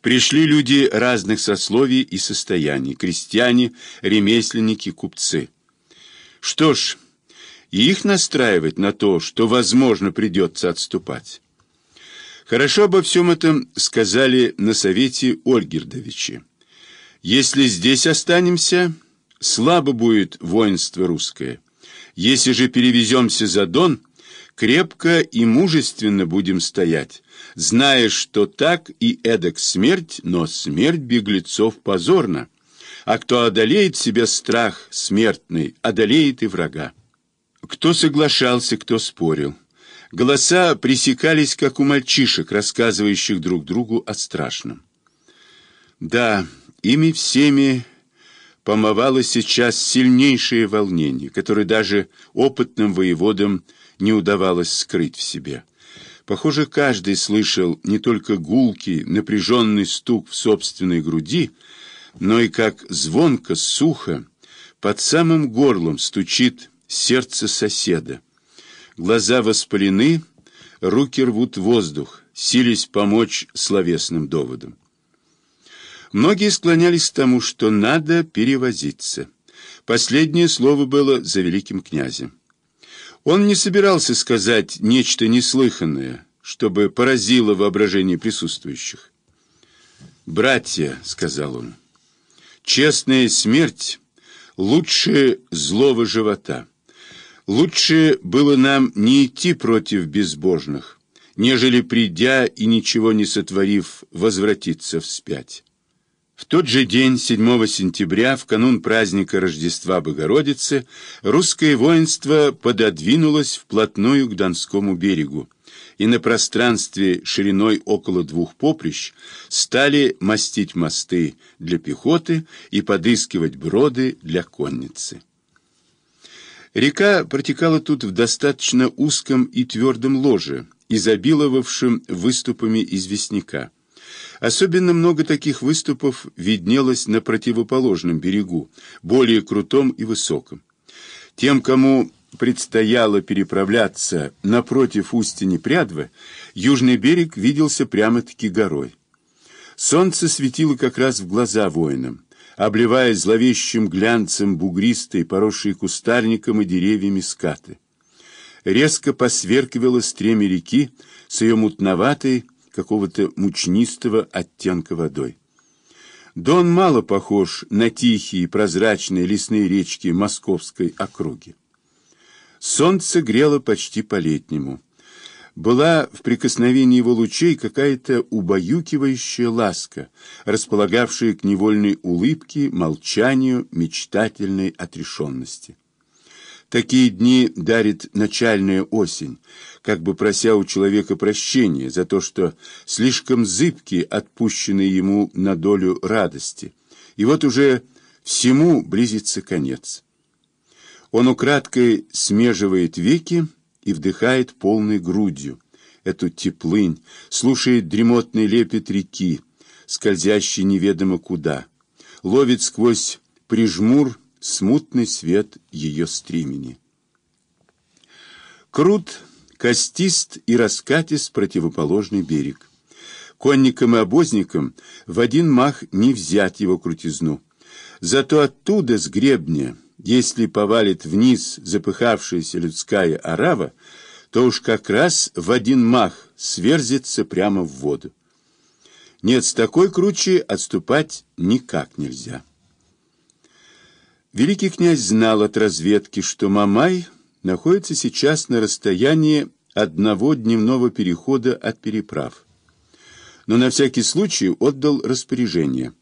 Пришли люди разных сословий и состояний, крестьяне, ремесленники, купцы. Что ж, их настраивать на то, что, возможно, придется отступать. Хорошо обо всем этом сказали на совете Ольгердовичи. Если здесь останемся, слабо будет воинство русское. Если же перевеземся за Дон, крепко и мужественно будем стоять, зная, что так и эдак смерть, но смерть беглецов позорна, а кто одолеет себе страх смертный, одолеет и врага. Кто соглашался, кто спорил. Голоса пресекались, как у мальчишек, рассказывающих друг другу о страшном. Да, ими всеми помывало сейчас сильнейшее волнение, которое даже опытным воеводам не удавалось скрыть в себе. Похоже, каждый слышал не только гулкий, напряженный стук в собственной груди, но и как звонко, сухо, под самым горлом стучит сердце соседа. Глаза воспалены, руки рвут воздух, сились помочь словесным доводам. Многие склонялись к тому, что надо перевозиться. Последнее слово было за великим князем. Он не собирался сказать нечто неслыханное, чтобы поразило воображение присутствующих. «Братья», — сказал он, — «честная смерть лучше злого живота. Лучше было нам не идти против безбожных, нежели, придя и ничего не сотворив, возвратиться вспять». В тот же день, 7 сентября, в канун праздника Рождества Богородицы, русское воинство пододвинулось вплотную к Донскому берегу, и на пространстве шириной около двух поприщ стали мастить мосты для пехоты и подыскивать броды для конницы. Река протекала тут в достаточно узком и твердом ложе, изобиловавшем выступами известняка. Особенно много таких выступов виднелось на противоположном берегу, более крутом и высоком. Тем, кому предстояло переправляться напротив устья Непрядвы, южный берег виделся прямо-таки горой. Солнце светило как раз в глаза воинам, обливая зловещим глянцем бугристые, поросшие кустарником и деревьями скаты. Резко посверкивало стремя реки с ее мутноватой, какого-то мучнистого оттенка водой. Дон мало похож на тихие прозрачные лесные речки московской округи. Солнце грело почти по-летнему. Была в прикосновении его лучей какая-то убаюкивающая ласка, располагавшая к невольной улыбке, молчанию, мечтательной отрешенности. Такие дни дарит начальная осень, как бы прося у человека прощения за то, что слишком зыбки отпущенные ему на долю радости. И вот уже всему близится конец. Он украдкой смеживает веки и вдыхает полной грудью эту теплынь, слушает дремотный лепет реки, скользящий неведомо куда, ловит сквозь прижмур смутный свет ее стримени. Крут, костист и раскатист противоположный берег. Конникам и обозникам в один мах не взять его крутизну. Зато оттуда, с гребня, если повалит вниз запыхавшаяся людская орава, то уж как раз в один мах сверзится прямо в воду. Нет, с такой круче отступать никак нельзя. Великий князь знал от разведки, что Мамай находится сейчас на расстоянии одного дневного перехода от переправ. Но на всякий случай отдал распоряжение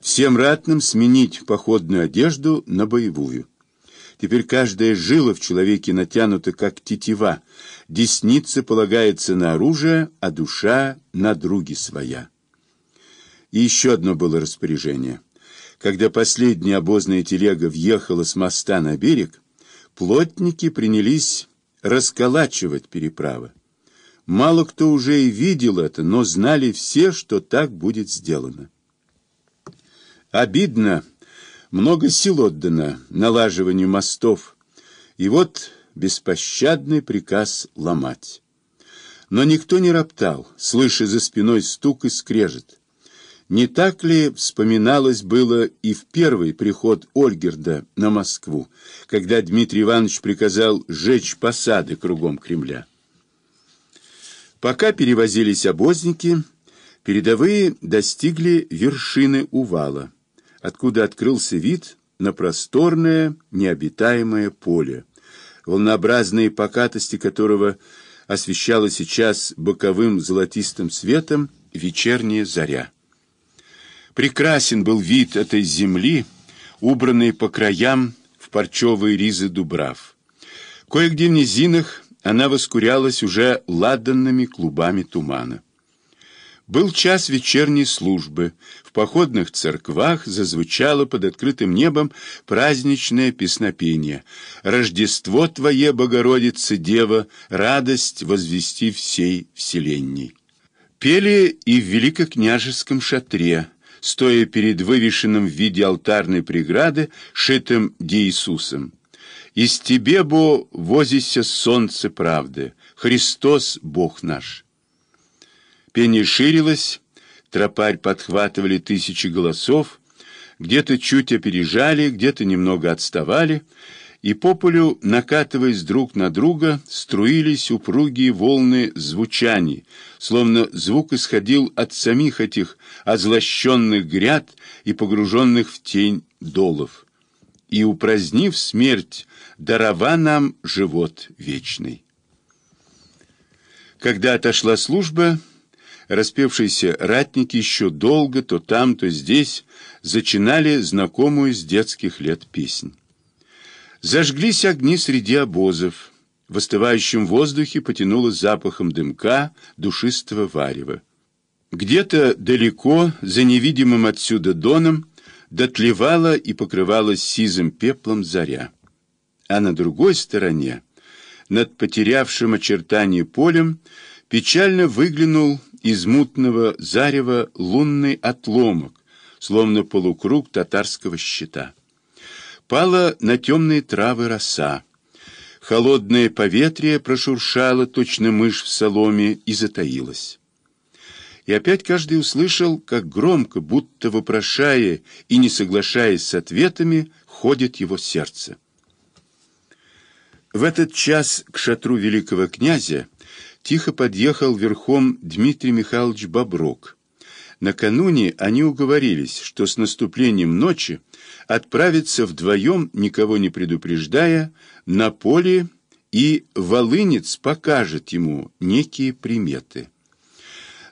всем ратным сменить походную одежду на боевую. Теперь каждая жила в человеке натянута, как тетива, десница полагается на оружие, а душа на други своя. И еще одно было распоряжение. Когда последняя обозная телега въехала с моста на берег, плотники принялись расколачивать переправы. Мало кто уже и видел это, но знали все, что так будет сделано. Обидно, много сил отдано налаживанию мостов, и вот беспощадный приказ ломать. Но никто не роптал, слыша за спиной стук и скрежет. Не так ли вспоминалось было и в первый приход Ольгерда на Москву, когда Дмитрий Иванович приказал сжечь посады кругом Кремля? Пока перевозились обозники, передовые достигли вершины Увала, откуда открылся вид на просторное необитаемое поле, волнообразные покатости которого освещала сейчас боковым золотистым светом вечерняя заря. Прекрасен был вид этой земли, убранной по краям в парчевые ризы дубрав. Кое-где в низинах она воскурялась уже ладанными клубами тумана. Был час вечерней службы. В походных церквах зазвучало под открытым небом праздничное песнопение. «Рождество Твое, Богородица, Дева, радость возвести всей вселенней». Пели и в великокняжеском шатре, стоя перед вывешенным в виде алтарной преграды, шитым Иисусом. «Из Тебе, бо, возися солнце правды, Христос, Бог наш». Пение ширилось, тропарь подхватывали тысячи голосов, где-то чуть опережали, где-то немного отставали, и по полю, накатываясь друг на друга, струились упругие волны звучаний, словно звук исходил от самих этих озлощенных гряд и погруженных в тень долов. И, упразднив смерть, дарова нам живот вечный. Когда отошла служба, распевшиеся ратники еще долго то там, то здесь зачинали знакомую с детских лет песнь. Зажглись огни среди обозов. В остывающем воздухе потянуло запахом дымка душистого варева. Где-то далеко, за невидимым отсюда доном, дотлевала и покрывалась сизым пеплом заря. А на другой стороне, над потерявшим очертания полем, печально выглянул из мутного зарева лунный отломок, словно полукруг татарского щита. Пала на темные травы роса. Холодное поветрие прошуршало, точно мышь в соломе, и затаилось. И опять каждый услышал, как громко, будто вопрошая и не соглашаясь с ответами, ходит его сердце. В этот час к шатру великого князя тихо подъехал верхом Дмитрий Михайлович Боброк. Накануне они уговорились, что с наступлением ночи отправятся вдвоем, никого не предупреждая, на поле, и Волынец покажет ему некие приметы.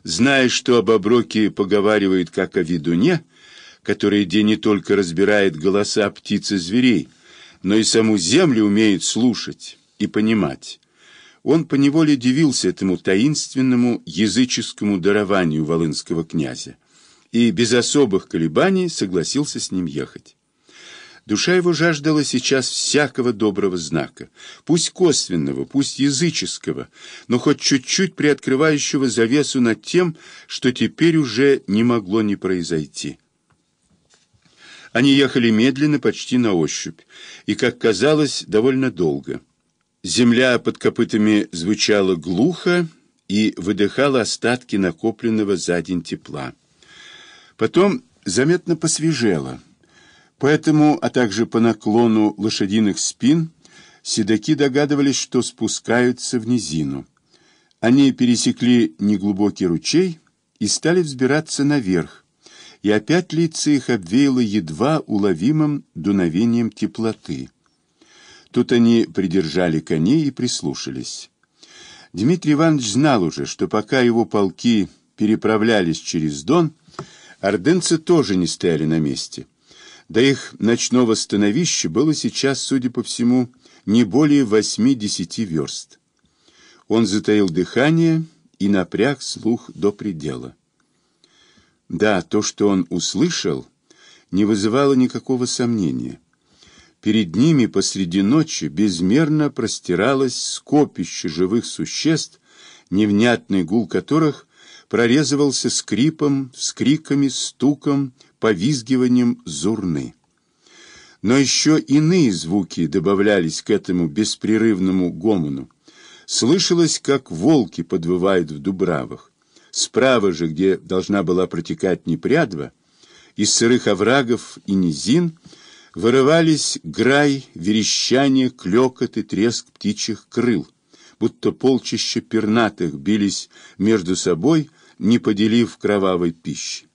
Зная, что об оброке поговаривают как о ведуне, который где не только разбирает голоса птиц и зверей, но и саму землю умеет слушать и понимать, он поневоле дивился этому таинственному языческому дарованию волынского князя и без особых колебаний согласился с ним ехать. Душа его жаждала сейчас всякого доброго знака, пусть косвенного, пусть языческого, но хоть чуть-чуть приоткрывающего завесу над тем, что теперь уже не могло не произойти. Они ехали медленно, почти на ощупь, и, как казалось, довольно долго. Земля под копытами звучала глухо и выдыхала остатки накопленного за день тепла. Потом заметно посвежело, поэтому, а также по наклону лошадиных спин, седаки догадывались, что спускаются в низину. Они пересекли неглубокий ручей и стали взбираться наверх, и опять лица их обвеяло едва уловимым дуновением теплоты. Тут они придержали коней и прислушались. Дмитрий Иванович знал уже, что пока его полки переправлялись через Дон, ордынцы тоже не стояли на месте. До их ночного становища было сейчас, судя по всему, не более восьми-десяти верст. Он затаил дыхание и напряг слух до предела. Да, то, что он услышал, не вызывало никакого сомнения. Перед ними посреди ночи безмерно простиралось скопище живых существ, невнятный гул которых прорезывался скрипом, вскриками, стуком, повизгиванием зурны. Но еще иные звуки добавлялись к этому беспрерывному гомону. Слышалось, как волки подвывают в дубравах, Справа же, где должна была протекать Непрядва, из сырых оврагов и низин вырывались грай, верещание, клёкот и треск птичьих крыл, будто полчища пернатых бились между собой, не поделив кровавой пищи.